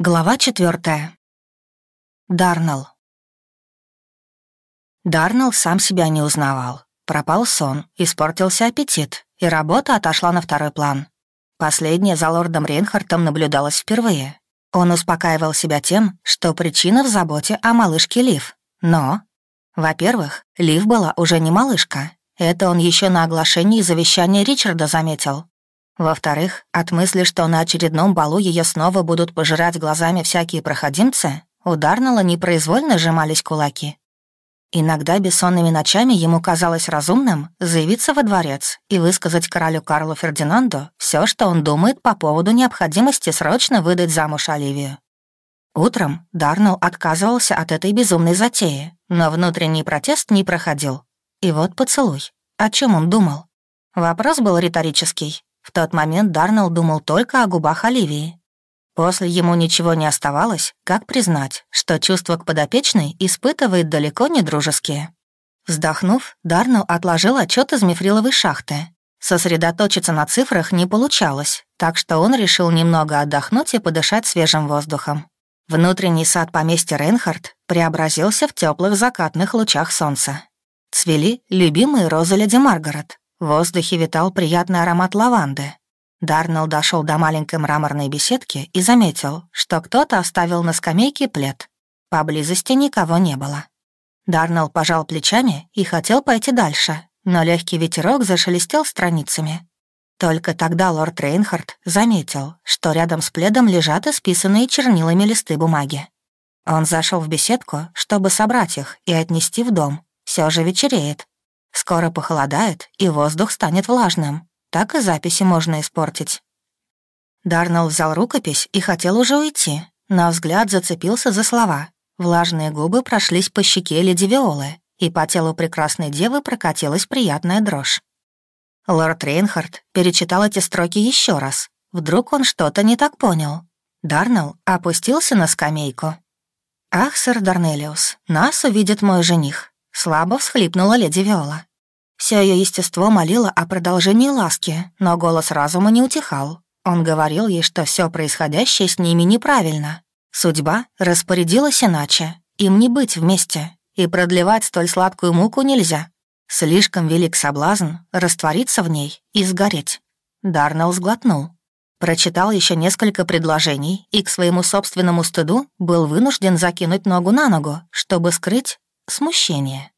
Глава четвертая. Дарнелл. Дарнелл сам себя не узнавал. Пропал сон, испортился аппетит, и работа отошла на второй план. Последнее за лордом Рейнхартом наблюдалось впервые. Он успокаивал себя тем, что причина в заботе о малышке Лив. Но, во-первых, Лив была уже не малышка. Это он еще на оглашении завещания Ричарда заметил. Во-вторых, от мысли, что на очередном балу ее снова будут пожирать глазами всякие проходимцы, у Дарнелла непроизвольно сжимались кулаки. Иногда бессонными ночами ему казалось разумным заявиться во дворец и высказать королю Карлу Фердинанду все, что он думает по поводу необходимости срочно выдать замуж Оливию. Утром Дарнелл отказывался от этой безумной затеи, но внутренний протест не проходил. И вот поцелуй. О чем он думал? Вопрос был риторический, в тот момент Дарнелл думал только о губах Оливии. После ему ничего не оставалось, как признать, что чувства к подопечной испытывает далеко не дружеские. Вздохнув, Дарнелл отложил отчет из мифриловой шахты. Сосредоточиться на цифрах не получалось, так что он решил немного отдохнуть и подышать свежим воздухом. Внутренний сад поместья Рейнхард преобразился в теплых закатных лучах солнца. Цвели любимые розы леди Маргарет, в воздухе витал приятный аромат лаванды. Дарнелл дошел до маленькой мраморной беседки и заметил, что кто-то оставил на скамейке плед. Поблизости никого не было. Дарнелл пожал плечами и хотел пойти дальше, но легкий ветерок зашелестел страницами. Только тогда лорд Рейнхард заметил, что рядом с пледом лежат исписанные чернилами листы бумаги. Он зашел в беседку, чтобы собрать их и отнести в дом. Все же вечереет, Скоро похолодает, и воздух станет влажным. Так и записи можно испортить. Дарнелл взял рукопись и хотел уже уйти, но взгляд зацепился за слова. Влажные губы прошлись по щеке леди Виолы, и по телу прекрасной девы прокатилась приятная дрожь. Лорд Рейнхард перечитал эти строки еще раз. Вдруг он что-то не так понял. Дарнелл опустился на скамейку. «Ах, сэр Дарнелиус, нас увидит мой жених. Слабо всхлипнула леди Виола. Все ее естество молило о продолжении ласки, но голос разума не утихал. Он говорил ей, что все происходящее с ними неправильно. Судьба распорядилась иначе. Им не быть вместе, и продлевать столь сладкую муку нельзя. Слишком велик соблазн раствориться в ней и сгореть. Дарнелл сглотнул. Прочитал еще несколько предложений и к своему собственному стыду был вынужден закинуть ногу на ногу, чтобы скрыть смущение.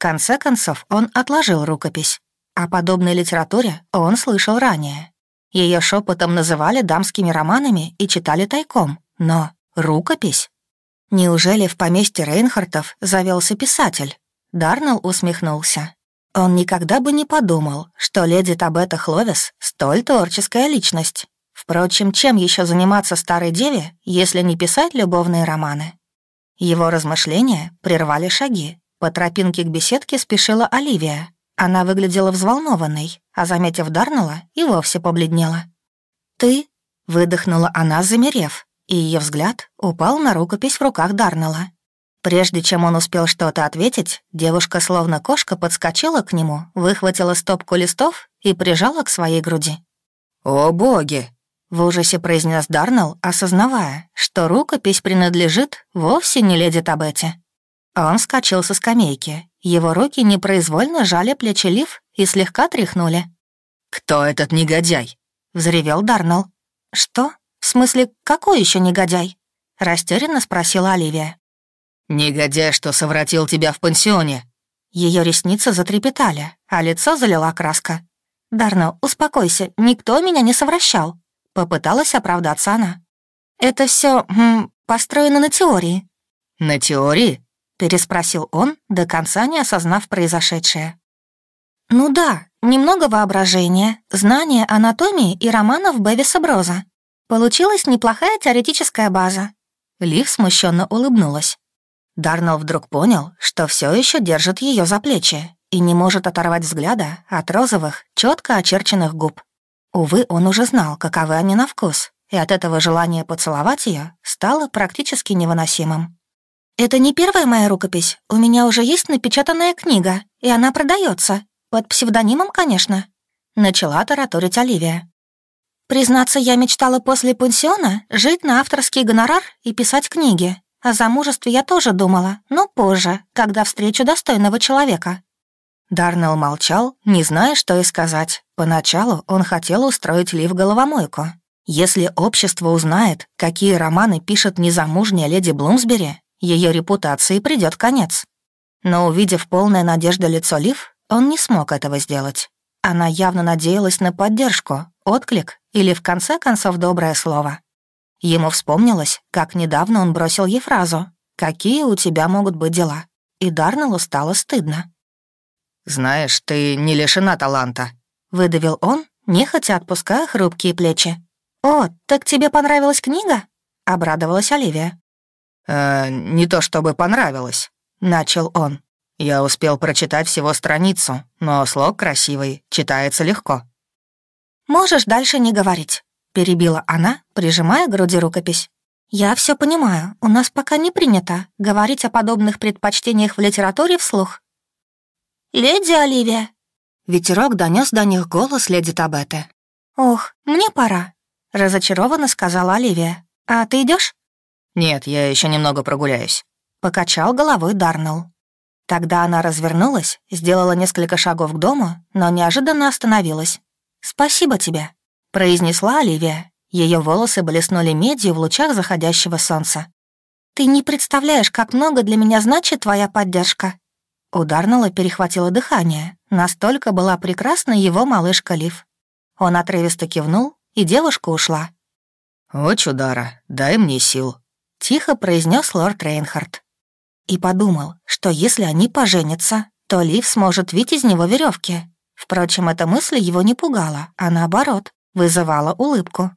Конце концов, он отложил рукопись. О подобной литературе он слышал ранее. Ее шепотом называли дамскими романами и читали тайком. Но рукопись? Неужели в поместье Рейнхартов завелся писатель? Дарнелл усмехнулся. Он никогда бы не подумал, что леди Табета Хловис — столь творческая личность. Впрочем, чем еще заниматься старой деве, если не писать любовные романы? Его размышления прервали шаги. По тропинке к беседке спешила Оливия. Она выглядела взволнованной, а, заметив Дарнелла, и вовсе побледнела. «Ты?» — выдохнула она, замерев, и ее взгляд упал на рукопись в руках Дарнелла. Прежде чем он успел что-то ответить, девушка, словно кошка, подскочила к нему, выхватила стопку листов и прижала к своей груди. «О боги!» В ужасе произнес Дарнелл, осознавая, что рукопись принадлежит вовсе не леди Табетти. Он вскочил со скамейки. Его руки непроизвольно жали плечи Лив и слегка тряхнули. «Кто этот негодяй?» — взревел Дарнелл. «Что? В смысле, какой еще негодяй?» — растерянно спросила Оливия. «Негодяй, что совратил тебя в пансионе». Ее ресницы затрепетали, а лицо залила краска. «Дарнелл, успокойся, никто меня не совращал», Попыталась оправдаться она. «Это все построено на теории». «На теории?» — переспросил он, до конца не осознав произошедшее. «Ну да, немного воображения, знания анатомии и романов Бевиса Броза. Получилась неплохая теоретическая база». Лив смущенно улыбнулась. Дарнелл вдруг понял, что все еще держит ее за плечи и не может оторвать взгляда от розовых, четко очерченных губ. Увы, он уже знал, каковы они на вкус, и от этого желание поцеловать ее стало практически невыносимым. «Это не первая моя рукопись. У меня уже есть напечатанная книга, и она продается. Под псевдонимом, конечно», — начала тараторить Оливия. Признаться, я мечтала после пансиона жить на авторский гонорар и писать книги. О замужестве я тоже думала, но позже, когда встречу достойного человека. Дарнелл молчал, не зная, что и сказать. Поначалу он хотел устроить Ли в головомойку. Если общество узнает, какие романы пишет незамужняя леди Блумсбери, ее репутации придет конец. Но увидев полное надежды лицо Лив, он не смог этого сделать. Она явно надеялась на поддержку, отклик или, в конце концов, доброе слово. Ему вспомнилось, как недавно он бросил ей фразу «Какие у тебя могут быть дела?» И Дарнеллу стало стыдно. «Знаешь, ты не лишена таланта», — выдавил он, нехотя отпуская хрупкие плечи. «О, так тебе понравилась книга?» — обрадовалась Оливия. «Э, «Не то чтобы понравилось», — начал он. «Я успел прочитать всего страницу, но слог красивый, читается легко». «Можешь дальше не говорить», — перебила она, прижимая к груди рукопись. «Я все понимаю, у нас пока не принято говорить о подобных предпочтениях в литературе вслух. «Леди Оливия!» Ветерок донес до них голос леди Табеты. «Ох, мне пора», — разочарованно сказала Оливия. «А ты идешь? «Нет, я еще немного прогуляюсь», — покачал головой Дарнелл. Тогда она развернулась, сделала несколько шагов к дому, но неожиданно остановилась. «Спасибо тебе», — произнесла Оливия. Ее волосы блеснули медью в лучах заходящего солнца. «Ты не представляешь, как много для меня значит твоя поддержка. У Дарнелла перехватило дыхание. Настолько была прекрасна его малышка Лив. Он отрывисто кивнул, и девушка ушла. «О, чудара, дай мне сил», — тихо произнес лорд Рейнхард. И подумал, что если они поженятся, то Лив сможет вить из него веревки. Впрочем, эта мысль его не пугала, а наоборот, вызывала улыбку.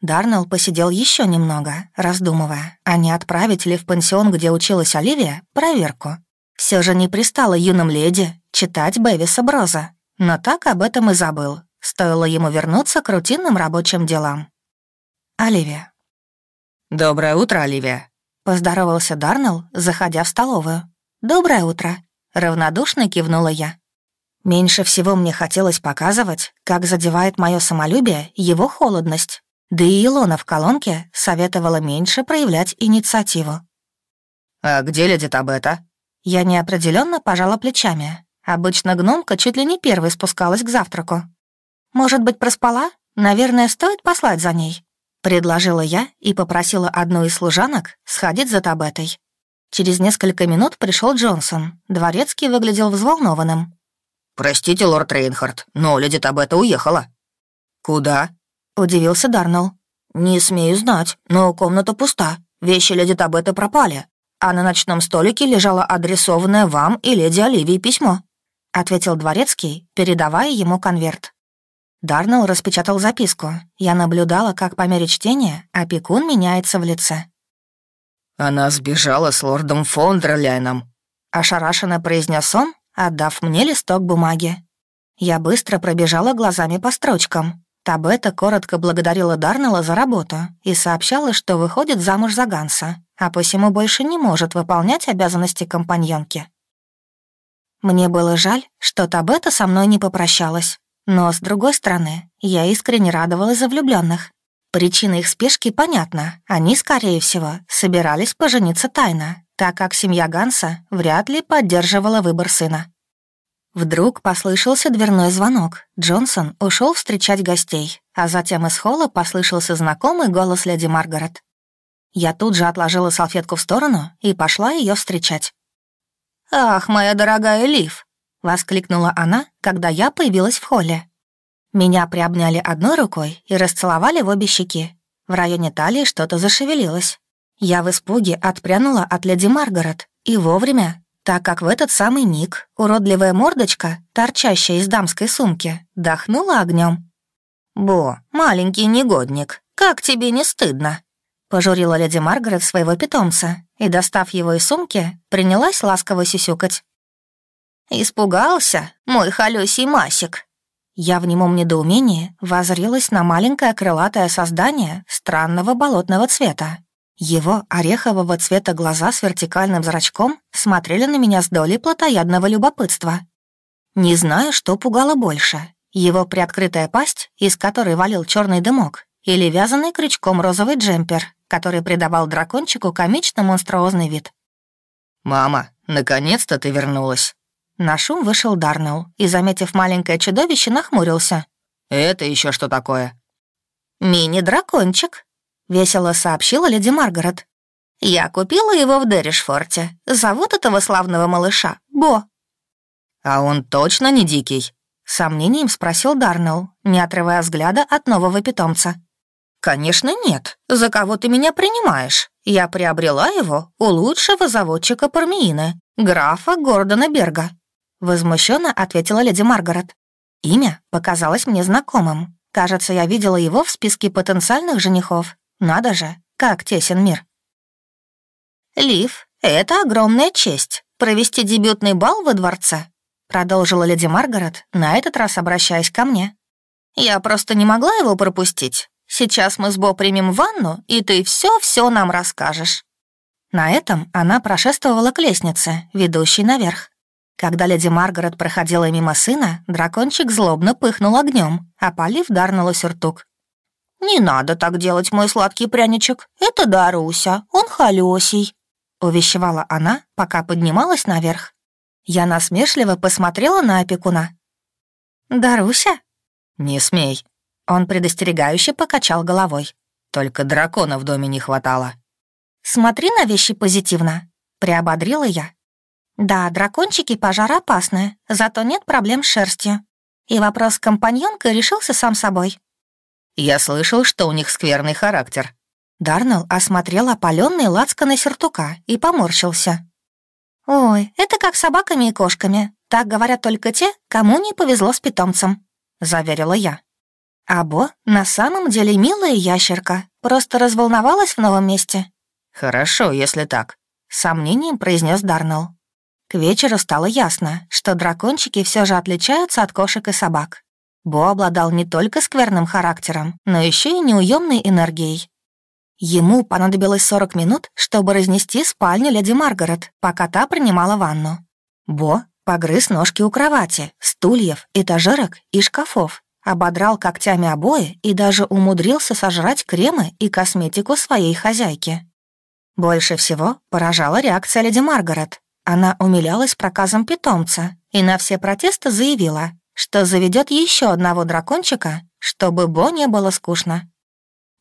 Дарнелл посидел еще немного, раздумывая, а не отправить ли в пансион, где училась Оливия, проверку. Все же не пристало юным леди читать Бэвиса Броза, но так об этом и забыл. Стоило ему вернуться к рутинным рабочим делам. Оливия. «Доброе утро, Оливия», — поздоровался Дарнелл, заходя в столовую. «Доброе утро», — равнодушно кивнула я. Меньше всего мне хотелось показывать, как задевает мое самолюбие его холодность. Да и Илона в колонке советовала меньше проявлять инициативу. «А где леди Табета?» Я неопределенно пожала плечами. Обычно гномка чуть ли не первой спускалась к завтраку. «Может быть, проспала? Наверное, стоит послать за ней?» Предложила я и попросила одну из служанок сходить за Табетой. Через несколько минут пришел Джонсон. Дворецкий выглядел взволнованным. «Простите, лорд Рейнхард, но леди Табета уехала». «Куда?» — удивился Дарнелл. «Не смею знать, но комната пуста. Вещи леди Табеты пропали а на ночном столике лежало адресованное вам и леди Оливии письмо», — ответил Дворецкий, передавая ему конверт. Дарнелл распечатал записку. Я наблюдала, как по мере чтения опекун меняется в лице. «Она сбежала с лордом Фондерляйном», — ошарашенно произнес он, отдав мне листок бумаги. Я быстро пробежала глазами по строчкам. Табета коротко благодарила Дарнелла за работу и сообщала, что выходит замуж за Ганса, а посему больше не может выполнять обязанности компаньонки. Мне было жаль, что Табета со мной не попрощалась, но, с другой стороны, я искренне радовалась за влюбленных. Причина их спешки понятна. Они, скорее всего, собирались пожениться тайно, так как семья Ганса вряд ли поддерживала выбор сына. Вдруг послышался дверной звонок. Джонсон ушел встречать гостей, а затем из холла послышался знакомый голос леди Маргарет. Я тут же отложила салфетку в сторону и пошла ее встречать. «Ах, моя дорогая Лив!» — воскликнула она, когда я появилась в холле. Меня приобняли одной рукой и расцеловали в обе щеки. В районе талии что-то зашевелилось. Я в испуге отпрянула от леди Маргарет и вовремя, так как в этот самый миг уродливая мордочка, торчащая из дамской сумки, дохнула огнем. «Бо, маленький негодник, как тебе не стыдно?» Пожурила леди Маргарет своего питомца и, достав его из сумки, принялась ласково сисюкать. «Испугался, мой холёсий масик!» Я в немом недоумении возрилась на маленькое крылатое создание странного болотного цвета. Его орехового цвета глаза с вертикальным зрачком смотрели на меня с долей плотоядного любопытства. Не знаю, что пугало больше. Его приоткрытая пасть, из которой валил черный дымок, или вязаный крючком розовый джемпер, который придавал дракончику комично-монструозный вид. «Мама, наконец-то ты вернулась!» На шум вышел Дарнелл и, заметив маленькое чудовище, нахмурился. «Это еще что такое?» «Мини-дракончик», — весело сообщила леди Маргарет. «Я купила его в Дерришфорте. Зовут этого славного малыша Бо». «А он точно не дикий?» — сомнением спросил Дарнелл, не отрывая взгляда от нового питомца. «Конечно нет. За кого ты меня принимаешь? Я приобрела его у лучшего заводчика Пармиины, графа Гордона Берга». Возмущенно ответила леди Маргарет. Имя показалось мне знакомым. Кажется, я видела его в списке потенциальных женихов. Надо же, как тесен мир. «Лив, это огромная честь — провести дебютный бал во дворце», продолжила леди Маргарет, на этот раз обращаясь ко мне. «Я просто не могла его пропустить. Сейчас мы с Бо примем ванну, и ты все-все нам расскажешь». На этом она прошествовала к лестнице, ведущей наверх. Когда леди Маргарет проходила мимо сына, дракончик злобно пыхнул огнем, опалив Дарнула сюртук. «Не надо так делать, мой сладкий пряничек. Это Даруся, он холёсий», — увещевала она, пока поднималась наверх. Я насмешливо посмотрела на опекуна. «Даруся?» «Не смей», он предостерегающе покачал головой. «Только дракона в доме не хватало». «Смотри на вещи позитивно», — приободрила я. «Да, дракончики пожароопасны, зато нет проблем с шерстью. И вопрос с компаньонкой решился сам собой». «Я слышал, что у них скверный характер». Дарнелл осмотрел опаленный лацканы сюртука и поморщился. «Ой, это как с собаками и кошками. Так говорят только те, кому не повезло с питомцем», — заверила я. Або на самом деле милая ящерка, просто разволновалась в новом месте. «Хорошо, если так», — сомнением произнес Дарнелл. К вечеру стало ясно, что дракончики все же отличаются от кошек и собак. Бо обладал не только скверным характером, но еще и неуемной энергией. Ему понадобилось 40 минут, чтобы разнести спальню леди Маргарет, пока та принимала ванну. Бо погрыз ножки у кровати, стульев, этажерок и шкафов, ободрал когтями обои и даже умудрился сожрать кремы и косметику своей хозяйки. Больше всего поражала реакция леди Маргарет. Она умилялась проказом питомца и на все протесты заявила, что заведет еще одного дракончика, чтобы Бо не было скучно.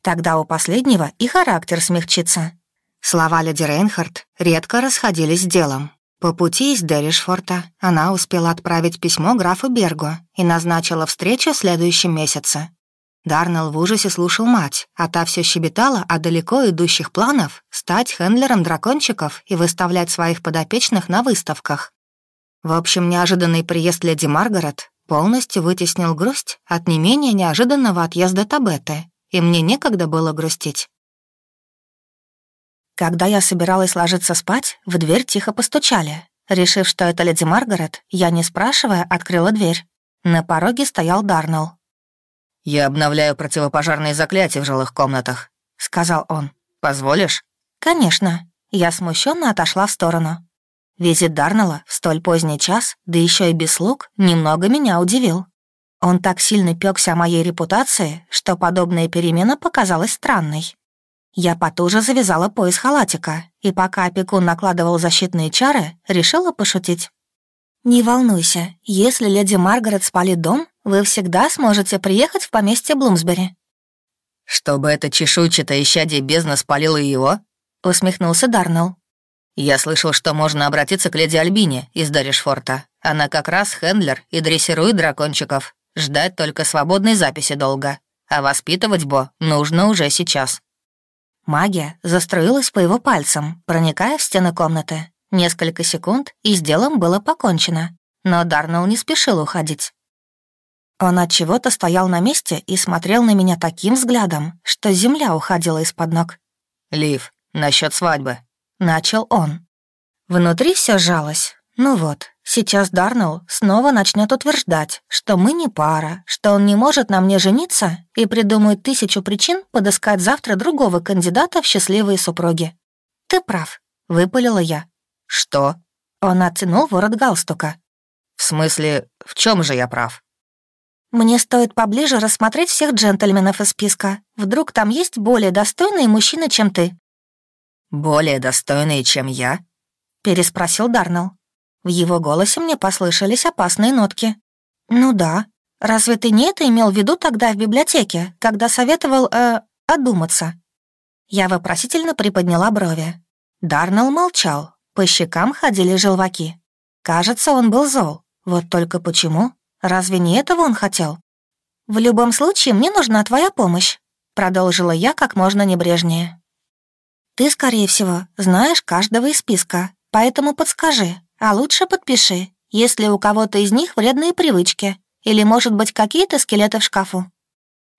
Тогда у последнего и характер смягчится. Слова леди Рейнхард редко расходились с делом. По пути из Дерришфорта она успела отправить письмо графу Бергу и назначила встречу в следующем месяце. Дарнелл в ужасе слушал мать, а та все щебетала о далеко идущих планах стать хендлером дракончиков и выставлять своих подопечных на выставках. В общем, неожиданный приезд леди Маргарет полностью вытеснил грусть от не менее неожиданного отъезда Табеты, и мне некогда было грустить. Когда я собиралась ложиться спать, в дверь тихо постучали. Решив, что это леди Маргарет, я, не спрашивая, открыла дверь. На пороге стоял Дарнелл. «Я обновляю противопожарные заклятия в жилых комнатах», — сказал он. «Позволишь?» «Конечно». Я смущенно отошла в сторону. Визит Дарнелла в столь поздний час, да еще и без слуг, немного меня удивил. Он так сильно пёкся о моей репутации, что подобная перемена показалась странной. Я потуже завязала пояс халатика, и пока опекун накладывал защитные чары, решила пошутить. «Не волнуйся, если леди Маргарет спалит дом, вы всегда сможете приехать в поместье Блумсбери». «Чтобы это чешуйчатое исчадие бездна спалило его?» — усмехнулся Дарнелл. «Я слышал, что можно обратиться к леди Альбине из Даришфорта. Она как раз хендлер и дрессирует дракончиков. Ждать только свободной записи долго. А воспитывать Бо нужно уже сейчас». Магия застроилась по его пальцам, проникая в стены комнаты. Несколько секунд, и с делом было покончено. Но Дарнелл не спешил уходить. Он от чего-то стоял на месте и смотрел на меня таким взглядом, что земля уходила из-под ног. «Лив, насчет свадьбы», — начал он. Внутри все сжалось. Ну вот, Сейчас Дарнелл снова начнет утверждать, что мы не пара, что он не может на мне жениться и придумает тысячу причин подыскать завтра другого кандидата в счастливые супруги. «Ты прав», — выпалила я. Мне стоит поближе рассмотреть всех джентльменов из списка. Вдруг там есть более достойные мужчины, чем ты?» «Более достойные, чем я?» — переспросил Дарнелл. В его голосе мне послышались опасные нотки. «Ну да. Разве ты не это имел в виду тогда в библиотеке, когда советовал, э, одуматься?» Я вопросительно приподняла брови. Дарнелл молчал, по щекам ходили желваки. Кажется, он был зол. Вот только почему? Разве не этого он хотел? «В любом случае, мне нужна твоя помощь», — продолжила я как можно небрежнее. «Ты, скорее всего, знаешь каждого из списка, поэтому подскажи, а лучше подпиши, есть ли у кого-то из них вредные привычки или, может быть, какие-то скелеты в шкафу».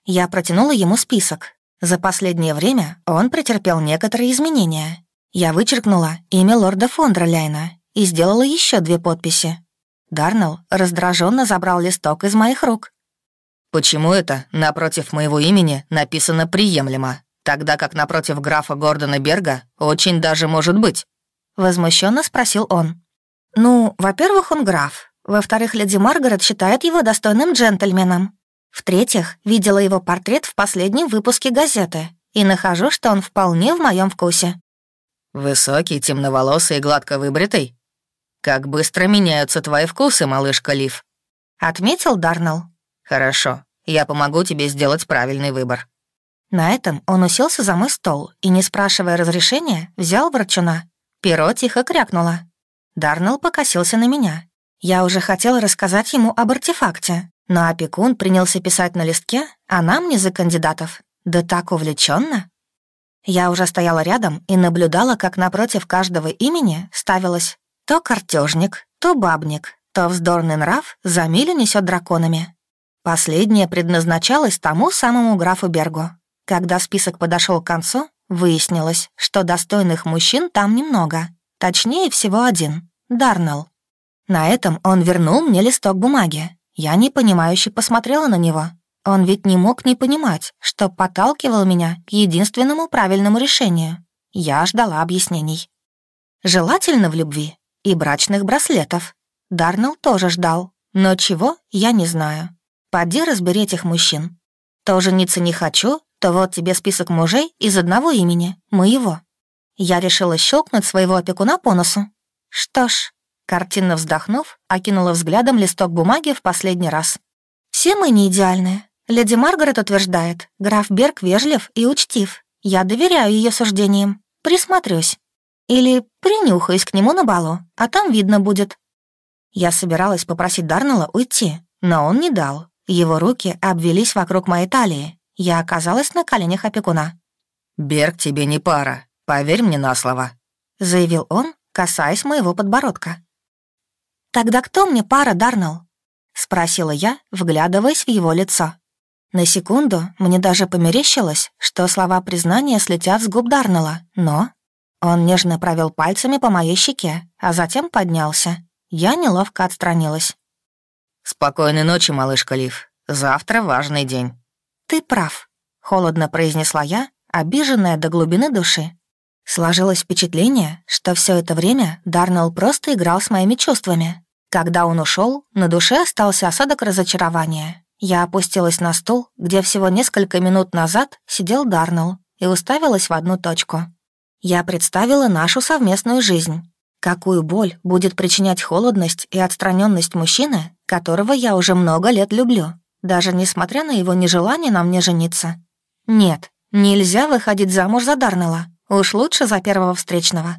Я протянула ему список. За последнее время он претерпел некоторые изменения. Я вычеркнула имя лорда Фондерляйна и сделала еще две подписи. Дарнелл раздраженно забрал листок из моих рук. «Почему это напротив моего имени написано «приемлемо», тогда как напротив графа Гордона Берга очень даже может быть?» Возмущенно спросил он. «Ну, во-первых, он граф. Во-вторых, леди Маргарет считает его достойным джентльменом. В-третьих, видела его портрет в последнем выпуске газеты и нахожу, что он вполне в моем вкусе». «Высокий, темноволосый и гладко выбритый?» «Как быстро меняются твои вкусы, малышка Лив», — отметил Дарнелл. «Хорошо, я помогу тебе сделать правильный выбор». На этом он уселся за мой стол и, не спрашивая разрешения, взял ворчуна. Перо тихо крякнуло. Дарнелл покосился на меня. Я уже хотела рассказать ему об артефакте, но опекун принялся писать на листке, а нам не за кандидатов. Да так увлеченно. Я уже стояла рядом и наблюдала, как напротив каждого имени ставилось то картежник, то бабник, то вздорный нрав за милю несет драконами. Последнее предназначалось тому самому графу Бергу. Когда список подошел к концу, выяснилось, что достойных мужчин там немного. Точнее, всего один — Дарнелл. На этом он вернул мне листок бумаги. Я непонимающе посмотрела на него. Он ведь не мог не понимать, что подталкивал меня к единственному правильному решению. Я ждала объяснений. Желательно в любви, и брачных браслетов. Дарнелл тоже ждал, но чего, я не знаю. Поди разбери этих мужчин. То жениться не хочу, то вот тебе список мужей из одного имени, моего. Я решила щелкнуть своего опекуна по носу. Что ж, картинно вздохнув, окинула взглядом листок бумаги в последний раз. Все мы не идеальные. Леди Маргарет утверждает, граф Берг вежлив и учтив. Я доверяю ее суждениям. Присмотрюсь. Или принюхаюсь к нему на балу, а там видно будет». Я собиралась попросить Дарнелла уйти, но он не дал. Его руки обвелись вокруг моей талии. Я оказалась на коленях опекуна. «Берг тебе не пара, поверь мне на слово», — заявил он, касаясь моего подбородка. «Тогда кто мне пара, Дарнелл?» — спросила я, вглядываясь в его лицо. На секунду мне даже померещилось, что слова признания слетят с губ Дарнелла, но он нежно провел пальцами по моей щеке, а затем поднялся. Я неловко отстранилась. «Спокойной ночи, малышка Лив. Завтра важный день». «Ты прав», — холодно произнесла я, обиженная до глубины души. Сложилось впечатление, что все это время Дарнелл просто играл с моими чувствами. Когда он ушел, на душе остался осадок разочарования. Я опустилась на стул, где всего несколько минут назад сидел Дарнелл, и уставилась в одну точку. Я представила нашу совместную жизнь. Какую боль будет причинять холодность и отстраненность мужчины, которого я уже много лет люблю, даже несмотря на его нежелание на мне жениться. Нет, нельзя выходить замуж за Дарнелла. Уж лучше за первого встречного.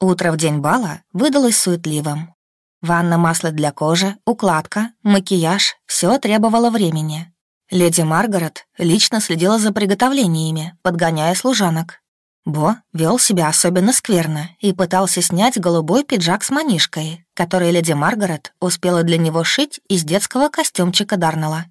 Утро в день бала выдалось суетливым. Ванна, масло для кожи, укладка, макияж — все требовало времени. Леди Маргарет лично следила за приготовлениями, подгоняя служанок. Бо вел себя особенно скверно и пытался снять голубой пиджак с манишкой, который леди Маргарет успела для него шить из детского костюмчика Дарнелла.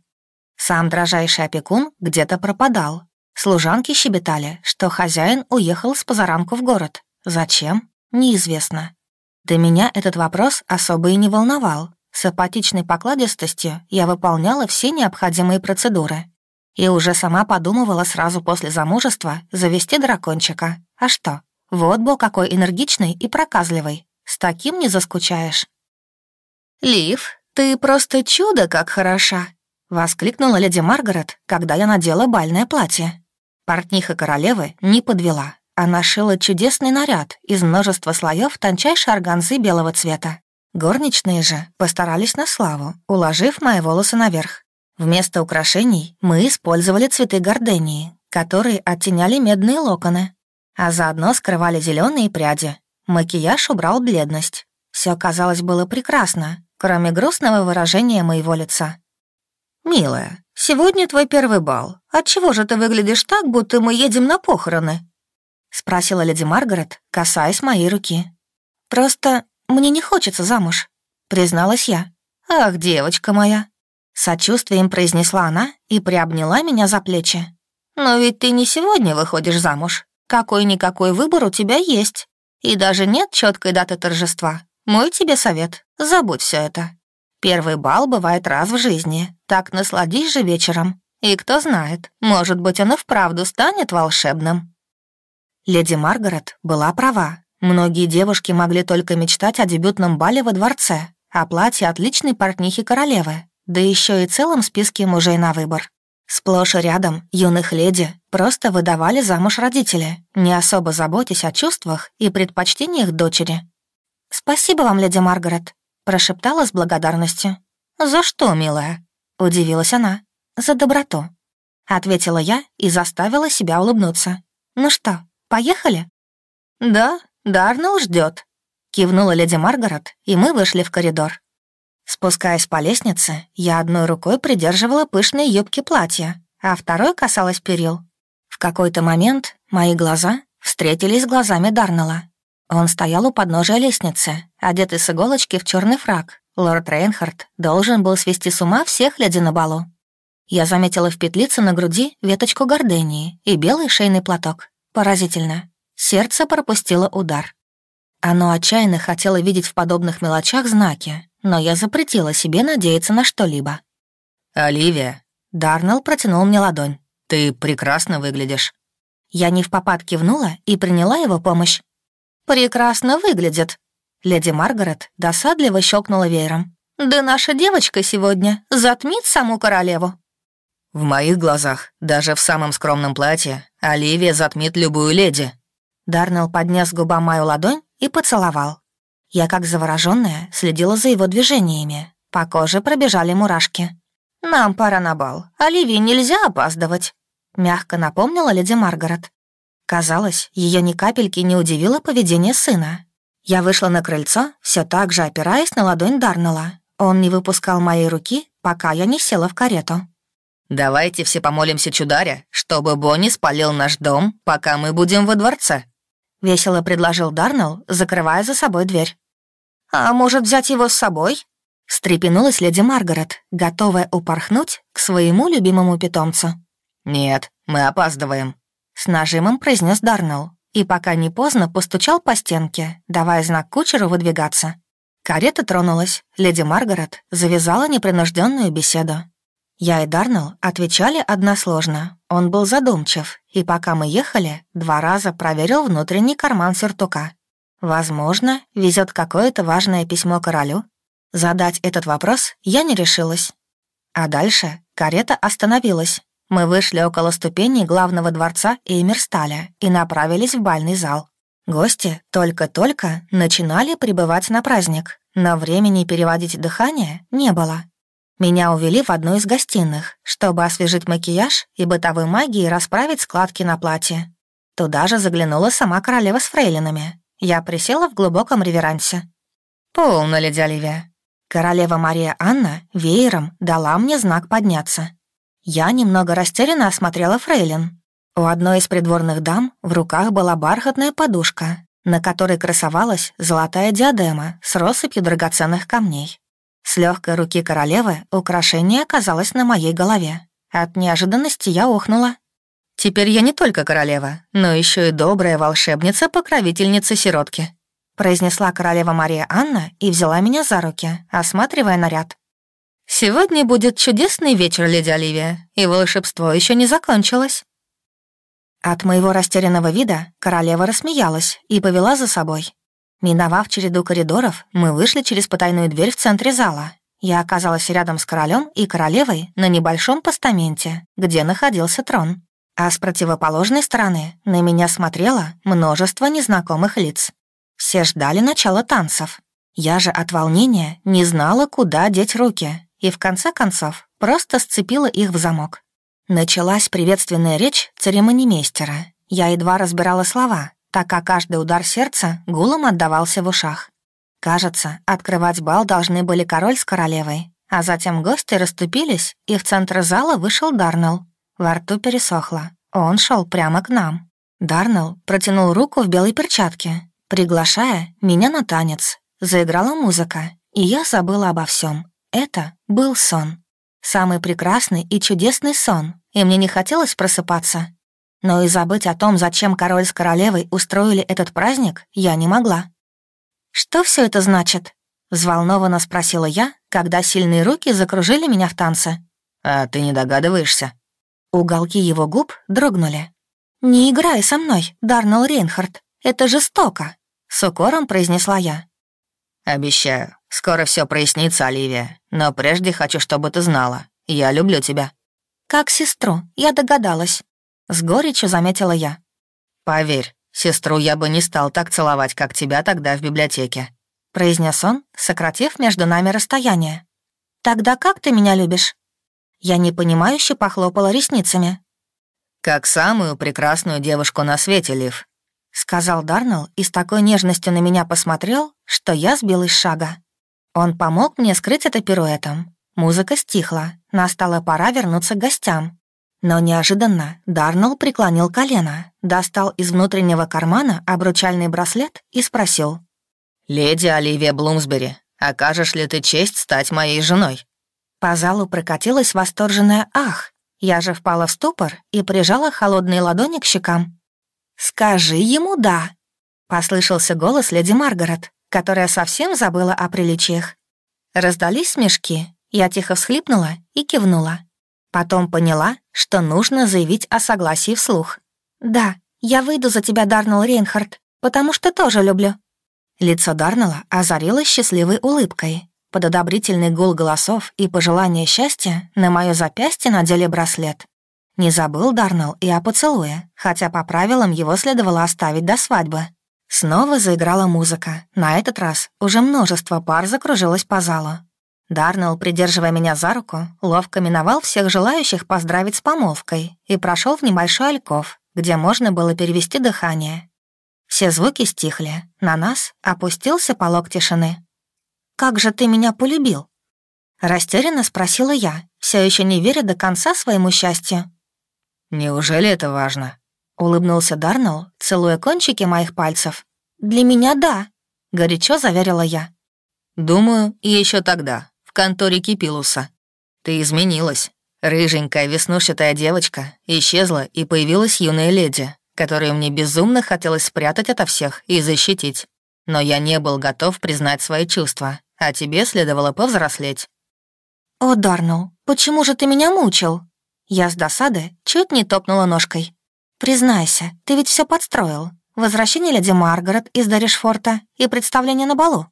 Сам дрожайший опекун где-то пропадал. Служанки щебетали, что хозяин уехал с позаранку в город. Зачем? Неизвестно. До меня этот вопрос особо и не волновал. С апатичной покладистостью я выполняла все необходимые процедуры. И уже сама подумывала сразу после замужества завести дракончика. А что? Вот был какой энергичный и проказливый. С таким не заскучаешь. «Лив, «Ты просто чудо, как хороша!» — воскликнула леди Маргарет, когда я надела бальное платье. Портниха королевы не подвела. Она шила чудесный наряд из множества слоев тончайшей органзы белого цвета. Горничные же постарались на славу, уложив мои волосы наверх. Вместо украшений мы использовали цветы гордении, которые оттеняли медные локоны, а заодно скрывали зеленые пряди. Макияж убрал бледность. Все казалось было прекрасно, кроме грустного выражения моего лица. «Милая, сегодня твой первый бал. Отчего же ты выглядишь так, будто мы едем на похороны?» — спросила леди Маргарет, касаясь моей руки. «Просто мне не хочется замуж», — призналась я. «Ах, девочка моя!» Сочувствием произнесла она и приобняла меня за плечи. «Но ведь ты не сегодня выходишь замуж. Какой-никакой выбор у тебя есть. И даже нет четкой даты торжества. Мой тебе совет — забудь все это. Первый бал бывает раз в жизни, так насладись же вечером. И кто знает, может быть, он и вправду станет волшебным». Леди Маргарет была права. Многие девушки могли только мечтать о дебютном бале во дворце, о платье отличной портнихи королевы, да еще и целом списке мужей на выбор. Сплошь и рядом юных леди просто выдавали замуж родители, не особо заботясь о чувствах и предпочтениях дочери. «Спасибо вам, леди Маргарет», — прошептала с благодарностью. «За что, милая?» — удивилась она. «За доброту», — ответила я и заставила себя улыбнуться. «Ну что, поехали?» «Да, Дарнелл ждет, кивнула леди Маргарет, и мы вышли в коридор. Спускаясь по лестнице, я одной рукой придерживала пышные юбки платья, а второй касалась перил. В какой-то момент мои глаза встретились с глазами Дарнелла. Он стоял у подножия лестницы, одетый с иголочки в черный фраг. Лорд Рейнхард должен был свести с ума всех леди на балу. Я заметила в петлице на груди веточку гордении и белый шейный платок. Поразительно. Сердце пропустило удар. Оно отчаянно хотело видеть в подобных мелочах знаки, но я запретила себе надеяться на что-либо. «Оливия», — Дарнелл протянул мне ладонь. «Ты прекрасно выглядишь». Я не в попад кивнула и приняла его помощь. «Прекрасно выглядит», — леди Маргарет досадливо щелкнула веером. «Да наша девочка сегодня затмит саму королеву». «В моих глазах, даже в самом скромном платье, Оливия затмит любую леди», Дарнелл поднес губам мою ладонь и поцеловал. Я, как заворожённая, следила за его движениями. По коже пробежали мурашки. «Нам пора на бал. Оливии нельзя опаздывать», — мягко напомнила леди Маргарет. Казалось, ее ни капельки не удивило поведение сына. Я вышла на крыльцо, все так же опираясь на ладонь Дарнелла. Он не выпускал моей руки, пока я не села в карету. «Давайте все помолимся чударя, чтобы Бонни спалил наш дом, пока мы будем во дворце», — весело предложил Дарнелл, закрывая за собой дверь. «А может, взять его с собой?» — встрепенулась леди Маргарет, готовая упорхнуть к своему любимому питомцу. «Нет, мы опаздываем», — с нажимом произнес Дарнелл, и пока не поздно постучал по стенке, давая знак кучеру выдвигаться. Карета тронулась, леди Маргарет завязала непринужденную беседу. Я и Дарнелл отвечали односложно. Он был задумчив, и пока мы ехали, два раза проверил внутренний карман сюртука. Возможно, везет какое-то важное письмо королю. Задать этот вопрос я не решилась. А дальше карета остановилась. Мы вышли около ступеней главного дворца Эймерсталя и направились в бальный зал. Гости только-только начинали прибывать на праздник, но времени переводить дыхание не было. Меня увели в одну из гостиных, чтобы освежить макияж и бытовой магией расправить складки на платье. Туда же заглянула сама королева с фрейлинами. Я присела в глубоком реверансе. «Полно, леди Оливия». Королева Мария Анна веером дала мне знак подняться. Я немного растерянно осмотрела фрейлин. У одной из придворных дам в руках была бархатная подушка, на которой красовалась золотая диадема с россыпью драгоценных камней. С легкой руки королевы украшение оказалось на моей голове. От неожиданности я охнула. «Теперь я не только королева, но еще и добрая волшебница-покровительница сиротки», произнесла королева Мария Анна и взяла меня за руки, осматривая наряд. «Сегодня будет чудесный вечер, леди Оливия, и волшебство еще не закончилось». От моего растерянного вида королева рассмеялась и повела за собой. Миновав череду коридоров, мы вышли через потайную дверь в центре зала. Я оказалась рядом с королем и королевой на небольшом постаменте, где находился трон. А с противоположной стороны на меня смотрело множество незнакомых лиц. Все ждали начала танцев. Я же от волнения не знала, куда деть руки, и в конце концов просто сцепила их в замок. Началась приветственная речь церемонимейстера. Я едва разбирала слова, так как каждый удар сердца гулом отдавался в ушах. Кажется, открывать бал должны были король с королевой, а затем гости расступились, и в центр зала вышел Дарнелл. Во рту пересохло. Он шел прямо к нам. Дарнелл протянул руку в белой перчатке, приглашая меня на танец. Заиграла музыка, и я забыла обо всем. Это был сон. Самый прекрасный и чудесный сон, и мне не хотелось просыпаться. Но и забыть о том, зачем король с королевой устроили этот праздник, я не могла. «Что все это значит?» — взволнованно спросила я, когда сильные руки закружили меня в танце. «А ты не догадываешься?» Уголки его губ дрогнули. «Не играй со мной, Дарнелл Рейнхард. Это жестоко», — с укором произнесла я. «Обещаю, скоро все прояснится, Оливия. Но прежде хочу, чтобы ты знала. Я люблю тебя». «Как сестру, я догадалась», — с горечью заметила я. «Поверь, сестру я бы не стал так целовать, как тебя тогда в библиотеке», — произнес он, сократив между нами расстояние. «Тогда как ты меня любишь?» Я непонимающе похлопала ресницами. «Как самую прекрасную девушку на свете, Лив», — сказал Дарнелл и с такой нежностью на меня посмотрел, что я сбилась с шага. Он помог мне скрыть это пируэтом. Музыка стихла, настала пора вернуться к гостям. Но неожиданно Дарнелл преклонил колено, достал из внутреннего кармана обручальный браслет и спросил. «Леди Оливия Блумсбери, окажешь ли ты честь стать моей женой?» По залу прокатилась восторженная «ах». Я же впала в ступор и прижала холодные ладони к щекам. «Скажи ему «да», — послышался голос леди Маргарет, которая совсем забыла о приличиях. Раздались смешки, я тихо всхлипнула и кивнула. Потом поняла, что нужно заявить о согласии вслух. «Да, я выйду за тебя, Дарнелл Рейнхард, потому что тоже люблю». Лицо Дарнелла озарилось счастливой улыбкой. Под одобрительный гул голосов и пожелание счастья на мое запястье надели браслет. Не забыл Дарнелл и о поцелуе, хотя по правилам его следовало оставить до свадьбы. Снова заиграла музыка. На этот раз уже множество пар закружилось по залу. Дарнелл, придерживая меня за руку, ловко миновал всех желающих поздравить с помолвкой и прошел в небольшой альков, где можно было перевести дыхание. Все звуки стихли, на нас опустился полог тишины. «Как же ты меня полюбил?» Растерянно спросила я, все еще не веря до конца своему счастью. «Неужели это важно?» — улыбнулся Дарнелл, целуя кончики моих пальцев. «Для меня да», — горячо заверила я. «Думаю, еще тогда, конторе Кипилуса. Ты изменилась. Рыженькая веснушчатая девочка исчезла, и появилась юная леди, которую мне безумно хотелось спрятать ото всех и защитить. Но я не был готов признать свои чувства, а тебе следовало повзрослеть». «О, Дарнелл, почему же ты меня мучил?» Я с досады чуть не топнула ножкой. «Признайся, ты ведь все подстроил. Возвращение леди Маргарет из Даришфорта и представление на балу.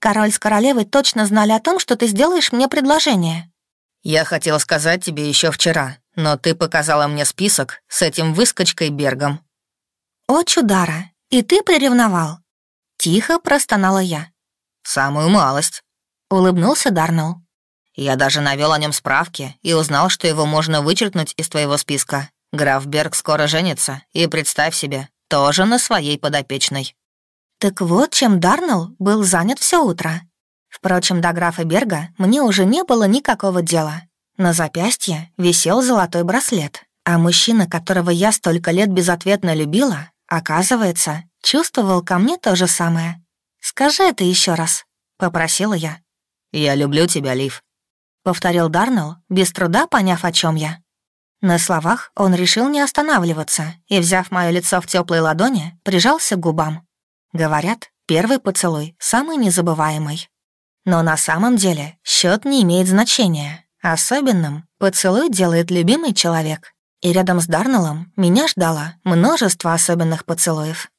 Король с королевой точно знали о том, что ты сделаешь мне предложение». «Я хотел сказать тебе еще вчера, но ты показала мне список с этим выскочкой Бергом». «О, чудара, и ты приревновал?» Тихо простонала я. «Самую малость», — улыбнулся Дарнелл. Я даже навел о нем справки и узнал, что его можно вычеркнуть из твоего списка. Граф Берг скоро женится, и, представь себе, тоже на своей подопечной». Так вот, чем Дарнелл был занят все утро. Впрочем, до графа Берга мне уже не было никакого дела. На запястье висел золотой браслет, а мужчина, которого я столько лет безответно любила, оказывается, чувствовал ко мне то же самое. «Скажи это еще раз», — попросила я. «Я люблю тебя, Лив», — повторил Дарнелл, без труда поняв, о чем я. На словах он решил не останавливаться и, взяв мое лицо в теплые ладони, прижался к губам. Говорят, первый поцелуй самый незабываемый. Но на самом деле счет не имеет значения. Особенным поцелуй делает любимый человек. И рядом с Дарнеллом меня ждало множество особенных поцелуев.